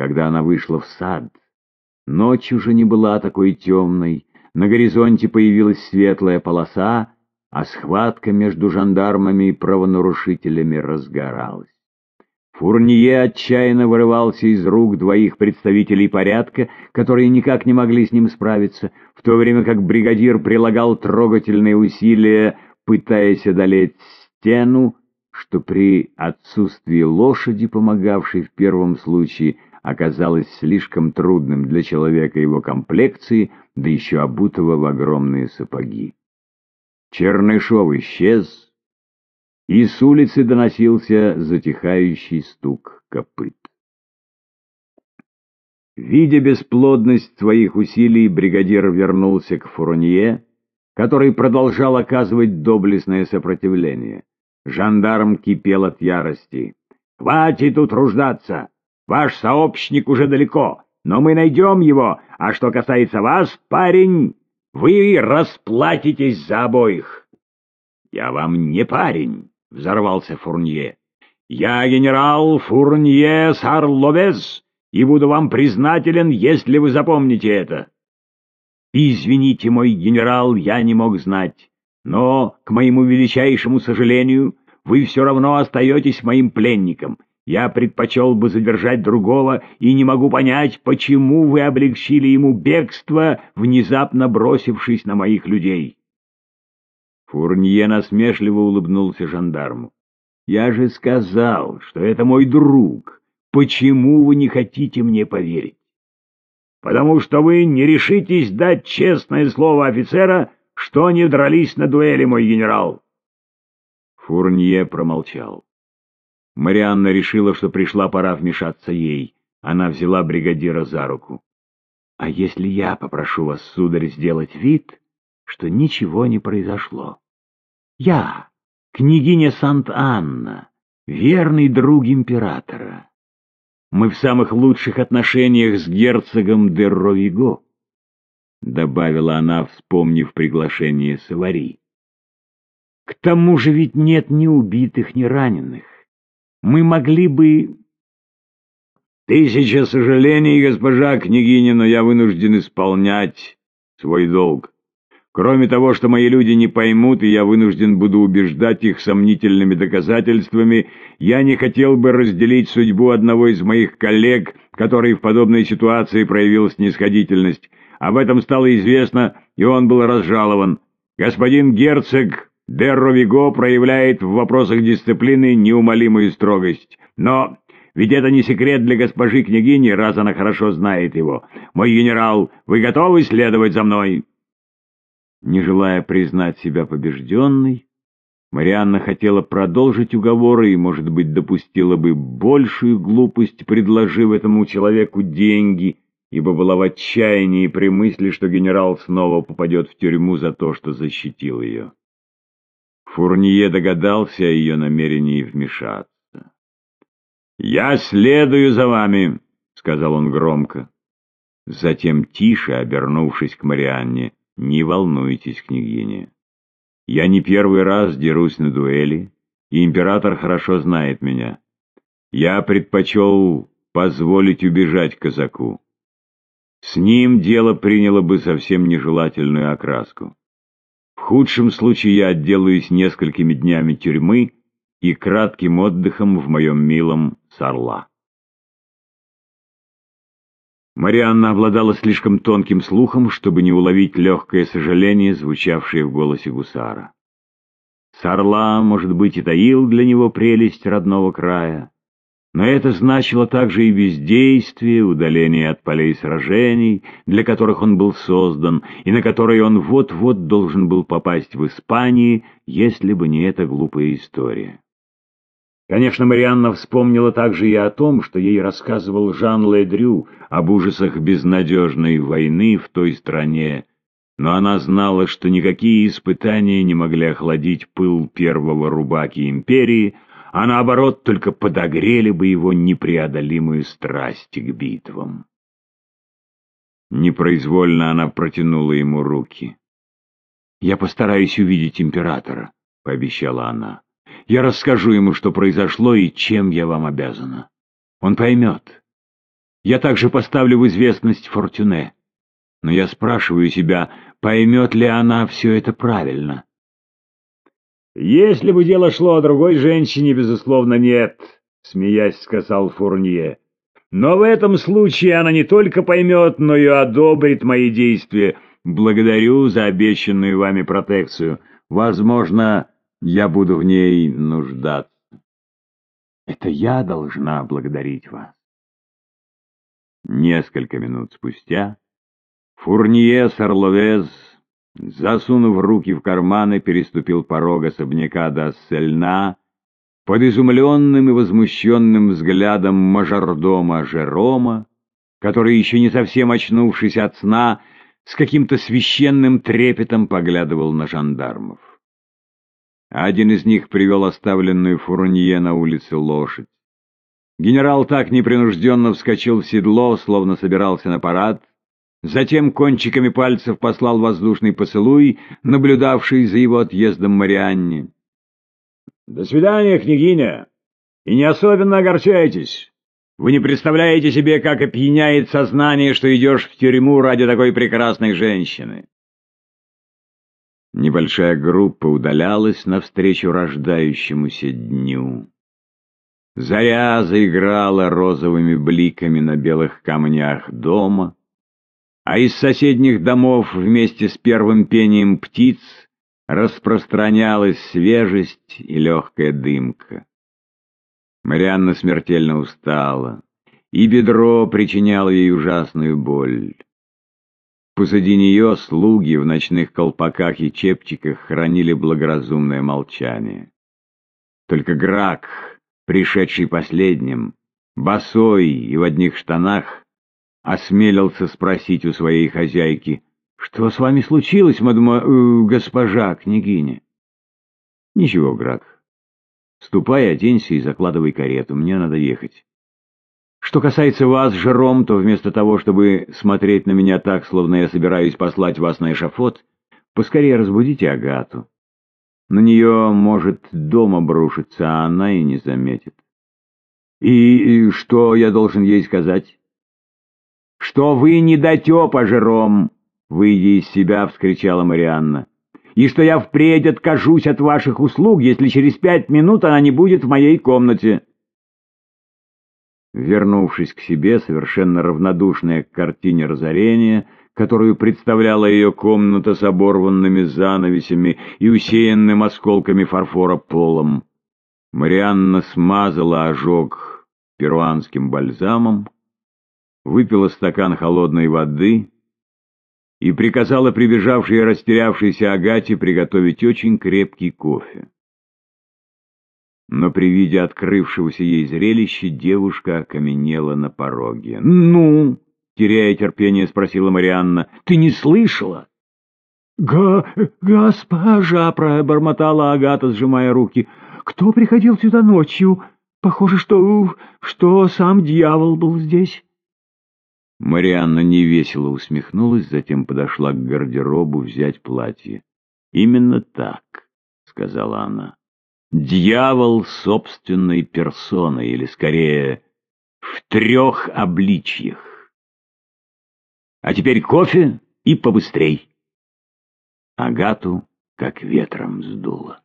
Когда она вышла в сад, ночь уже не была такой темной, на горизонте появилась светлая полоса, а схватка между жандармами и правонарушителями разгоралась. Фурнье отчаянно вырывался из рук двоих представителей порядка, которые никак не могли с ним справиться, в то время как бригадир прилагал трогательные усилия, пытаясь одолеть стену, что при отсутствии лошади, помогавшей в первом случае, оказалось слишком трудным для человека его комплекции, да еще обутого в огромные сапоги. Чернышов исчез, и с улицы доносился затихающий стук копыт. Видя бесплодность своих усилий, бригадир вернулся к Фурнье, который продолжал оказывать доблестное сопротивление. Жандарм кипел от ярости. «Хватит утруждаться! Ваш сообщник уже далеко, но мы найдем его, а что касается вас, парень, вы расплатитесь за обоих». «Я вам не парень», — взорвался Фурнье. «Я генерал Фурнье Сарловез, и буду вам признателен, если вы запомните это». «Извините, мой генерал, я не мог знать. Но, к моему величайшему сожалению, вы все равно остаетесь моим пленником. Я предпочел бы задержать другого и не могу понять, почему вы облегчили ему бегство, внезапно бросившись на моих людей. Фурнье насмешливо улыбнулся жандарму. «Я же сказал, что это мой друг. Почему вы не хотите мне поверить?» «Потому что вы не решитесь дать честное слово офицера, что не дрались на дуэли, мой генерал!» Фурнье промолчал. Марианна решила, что пришла пора вмешаться ей. Она взяла бригадира за руку. «А если я попрошу вас, сударь, сделать вид, что ничего не произошло? Я, княгиня Сант-Анна, верный друг императора. Мы в самых лучших отношениях с герцогом де Ровиго», — добавила она, вспомнив приглашение Савари. «К тому же ведь нет ни убитых, ни раненых. Мы могли бы...» «Тысяча сожалений, госпожа княгиня, но я вынужден исполнять свой долг. Кроме того, что мои люди не поймут, и я вынужден буду убеждать их сомнительными доказательствами, я не хотел бы разделить судьбу одного из моих коллег, который в подобной ситуации проявил снисходительность. Об этом стало известно, и он был разжалован. Господин герцог Дерро Виго проявляет в вопросах дисциплины неумолимую строгость. Но ведь это не секрет для госпожи княгини, раз она хорошо знает его. Мой генерал, вы готовы следовать за мной?» Не желая признать себя побежденной, Марианна хотела продолжить уговоры и, может быть, допустила бы большую глупость, предложив этому человеку деньги, ибо была в отчаянии при мысли, что генерал снова попадет в тюрьму за то, что защитил ее. Фурнье догадался о ее намерении вмешаться. «Я следую за вами», — сказал он громко. Затем, тише обернувшись к Марианне, «Не волнуйтесь, княгиня. Я не первый раз дерусь на дуэли, и император хорошо знает меня. Я предпочел позволить убежать казаку. С ним дело приняло бы совсем нежелательную окраску. В худшем случае я отделаюсь несколькими днями тюрьмы и кратким отдыхом в моем милом Сарла. Марианна обладала слишком тонким слухом, чтобы не уловить легкое сожаление, звучавшее в голосе гусара. Сарла, может быть, и таил для него прелесть родного края, но это значило также и бездействие, удаление от полей сражений, для которых он был создан, и на которые он вот-вот должен был попасть в Испании, если бы не эта глупая история. Конечно, Марианна вспомнила также и о том, что ей рассказывал Жан Ледрю об ужасах безнадежной войны в той стране, но она знала, что никакие испытания не могли охладить пыл первого рубаки империи, а наоборот только подогрели бы его непреодолимую страсть к битвам. Непроизвольно она протянула ему руки. «Я постараюсь увидеть императора», — пообещала она. «Я расскажу ему, что произошло и чем я вам обязана. Он поймет». я также поставлю в известность Фортюне. Но я спрашиваю себя, поймет ли она все это правильно? «Если бы дело шло о другой женщине, безусловно, нет», — смеясь сказал Фурнье. «Но в этом случае она не только поймет, но и одобрит мои действия. Благодарю за обещанную вами протекцию. Возможно, я буду в ней нуждаться». «Это я должна благодарить вас». Несколько минут спустя Фурнье Сарловез, засунув руки в карманы, переступил порог особняка до Сельна под изумленным и возмущенным взглядом мажордома Жерома, который, еще не совсем очнувшись от сна, с каким-то священным трепетом поглядывал на жандармов. Один из них привел оставленную Фурнье на улице лошадь. Генерал так непринужденно вскочил в седло, словно собирался на парад, затем кончиками пальцев послал воздушный поцелуй, наблюдавший за его отъездом Марианне. «До свидания, княгиня, и не особенно огорчайтесь. Вы не представляете себе, как опьяняет сознание, что идешь в тюрьму ради такой прекрасной женщины». Небольшая группа удалялась навстречу рождающемуся дню. Заря заиграла розовыми бликами на белых камнях дома, а из соседних домов вместе с первым пением птиц распространялась свежесть и легкая дымка. Марианна смертельно устала, и бедро причиняло ей ужасную боль. Позади нее слуги в ночных колпаках и чепчиках хранили благоразумное молчание. Только Грак пришедший последним, босой и в одних штанах, осмелился спросить у своей хозяйки, «Что с вами случилось, мадма... Э, госпожа княгиня?» «Ничего, Грак. Ступай, оденься и закладывай карету, мне надо ехать. Что касается вас, Жером, то вместо того, чтобы смотреть на меня так, словно я собираюсь послать вас на эшафот, поскорее разбудите Агату. На нее может дом обрушиться, а она и не заметит. И, и что я должен ей сказать? Что вы не дотепа, Жером, выйдя из себя, вскричала Марианна. И что я впредь откажусь от ваших услуг, если через пять минут она не будет в моей комнате. Вернувшись к себе, совершенно равнодушная к картине разорения, которую представляла ее комната с оборванными занавесями и усеянным осколками фарфора полом. Марианна смазала ожог перуанским бальзамом, выпила стакан холодной воды и приказала прибежавшей и растерявшейся Агате приготовить очень крепкий кофе. Но при виде открывшегося ей зрелища девушка окаменела на пороге. «Ну!» теряя терпение, спросила Марианна. «Ты не слышала?» «Га... госпожа!» — пробормотала Агата, сжимая руки. «Кто приходил сюда ночью? Похоже, что... что сам дьявол был здесь». Марианна невесело усмехнулась, затем подошла к гардеробу взять платье. «Именно так», — сказала она. «Дьявол собственной персоной, или, скорее, в трех обличьях. А теперь кофе и побыстрей. Агату как ветром сдуло.